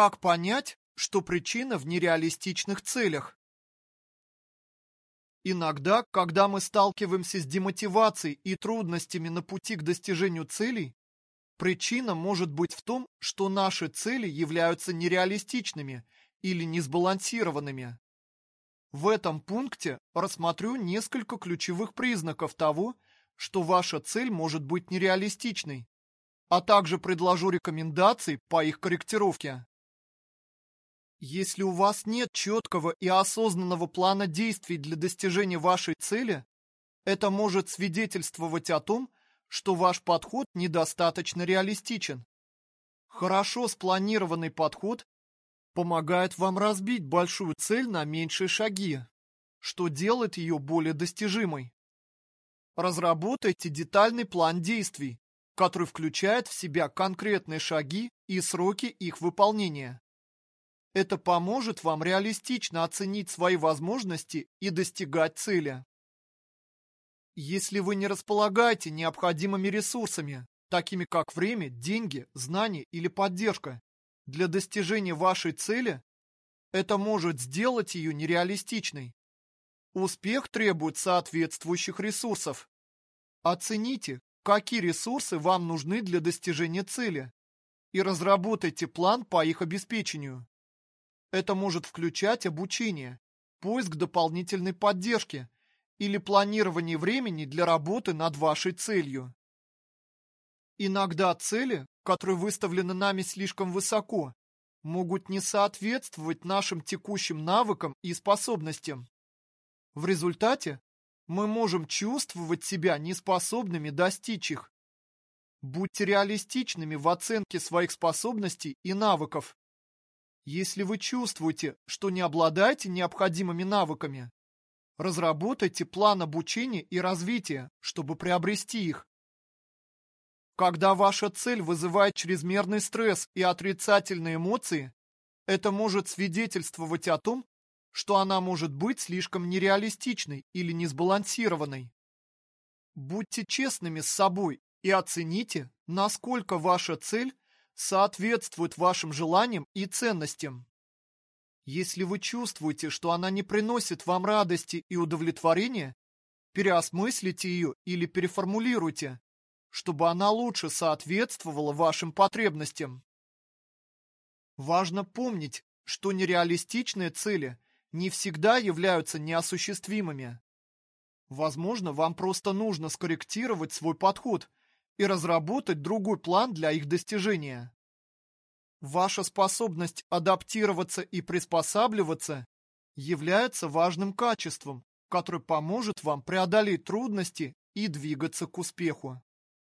Как понять, что причина в нереалистичных целях? Иногда, когда мы сталкиваемся с демотивацией и трудностями на пути к достижению целей, причина может быть в том, что наши цели являются нереалистичными или несбалансированными. В этом пункте рассмотрю несколько ключевых признаков того, что ваша цель может быть нереалистичной, а также предложу рекомендации по их корректировке. Если у вас нет четкого и осознанного плана действий для достижения вашей цели, это может свидетельствовать о том, что ваш подход недостаточно реалистичен. Хорошо спланированный подход помогает вам разбить большую цель на меньшие шаги, что делает ее более достижимой. Разработайте детальный план действий, который включает в себя конкретные шаги и сроки их выполнения. Это поможет вам реалистично оценить свои возможности и достигать цели. Если вы не располагаете необходимыми ресурсами, такими как время, деньги, знания или поддержка, для достижения вашей цели, это может сделать ее нереалистичной. Успех требует соответствующих ресурсов. Оцените, какие ресурсы вам нужны для достижения цели, и разработайте план по их обеспечению. Это может включать обучение, поиск дополнительной поддержки или планирование времени для работы над вашей целью. Иногда цели, которые выставлены нами слишком высоко, могут не соответствовать нашим текущим навыкам и способностям. В результате мы можем чувствовать себя неспособными достичь их. Будьте реалистичными в оценке своих способностей и навыков. Если вы чувствуете, что не обладаете необходимыми навыками, разработайте план обучения и развития, чтобы приобрести их. Когда ваша цель вызывает чрезмерный стресс и отрицательные эмоции, это может свидетельствовать о том, что она может быть слишком нереалистичной или несбалансированной. Будьте честными с собой и оцените, насколько ваша цель соответствует вашим желаниям и ценностям. Если вы чувствуете, что она не приносит вам радости и удовлетворения, переосмыслите ее или переформулируйте, чтобы она лучше соответствовала вашим потребностям. Важно помнить, что нереалистичные цели не всегда являются неосуществимыми. Возможно, вам просто нужно скорректировать свой подход и разработать другой план для их достижения. Ваша способность адаптироваться и приспосабливаться является важным качеством, которое поможет вам преодолеть трудности и двигаться к успеху.